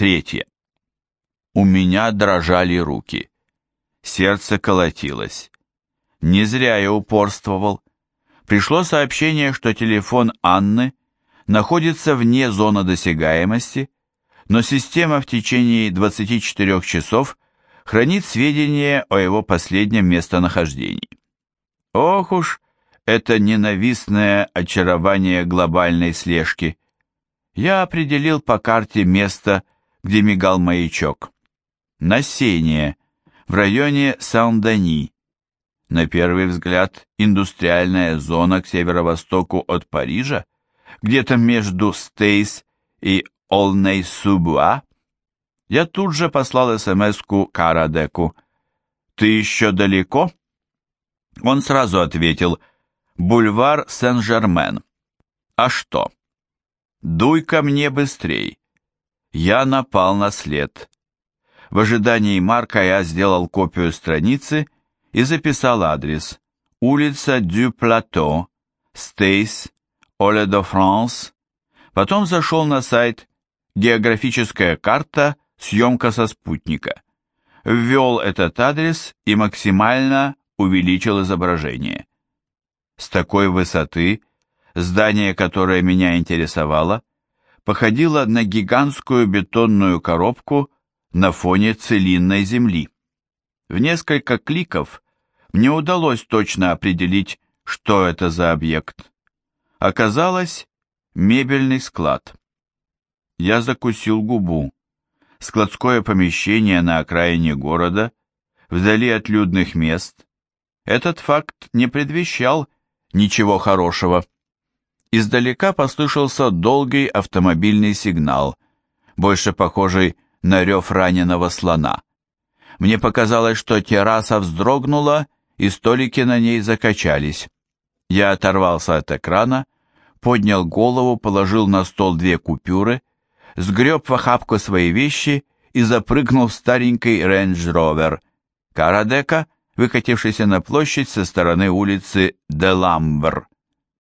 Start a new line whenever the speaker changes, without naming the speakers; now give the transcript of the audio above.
Третье. У меня дрожали руки. Сердце колотилось. Не зря я упорствовал. Пришло сообщение, что телефон Анны находится вне зоны досягаемости, но система в течение 24 часов хранит сведения о его последнем местонахождении. Ох уж это ненавистное очарование глобальной слежки. Я определил по карте место, где где мигал маячок. На в районе Сан-Дани. На первый взгляд, индустриальная зона к северо-востоку от Парижа, где-то между Стейс и Олней-Субуа, я тут же послал СМС-ку Карадеку. «Ты еще далеко?» Он сразу ответил «Бульвар Сен-Жермен». «А что?» «Дуй ко мне быстрей я напал на след. В ожидании Марка я сделал копию страницы и записал адрес. Улица Дю Плато, Стейс, Оле до Франс. Потом зашел на сайт «Географическая карта. Съемка со спутника». Ввел этот адрес и максимально увеличил изображение. С такой высоты здание, которое меня интересовало, походила на гигантскую бетонную коробку на фоне целинной земли. В несколько кликов мне удалось точно определить, что это за объект. Оказалось, мебельный склад. Я закусил губу. Складское помещение на окраине города, вдали от людных мест. Этот факт не предвещал ничего хорошего. Издалека послышался долгий автомобильный сигнал, больше похожий на рев раненого слона. Мне показалось, что терраса вздрогнула, и столики на ней закачались. Я оторвался от экрана, поднял голову, положил на стол две купюры, сгреб в охапку свои вещи и запрыгнул в старенький рейндж-ровер. Карадека, выкатившийся на площадь со стороны улицы Деламбр.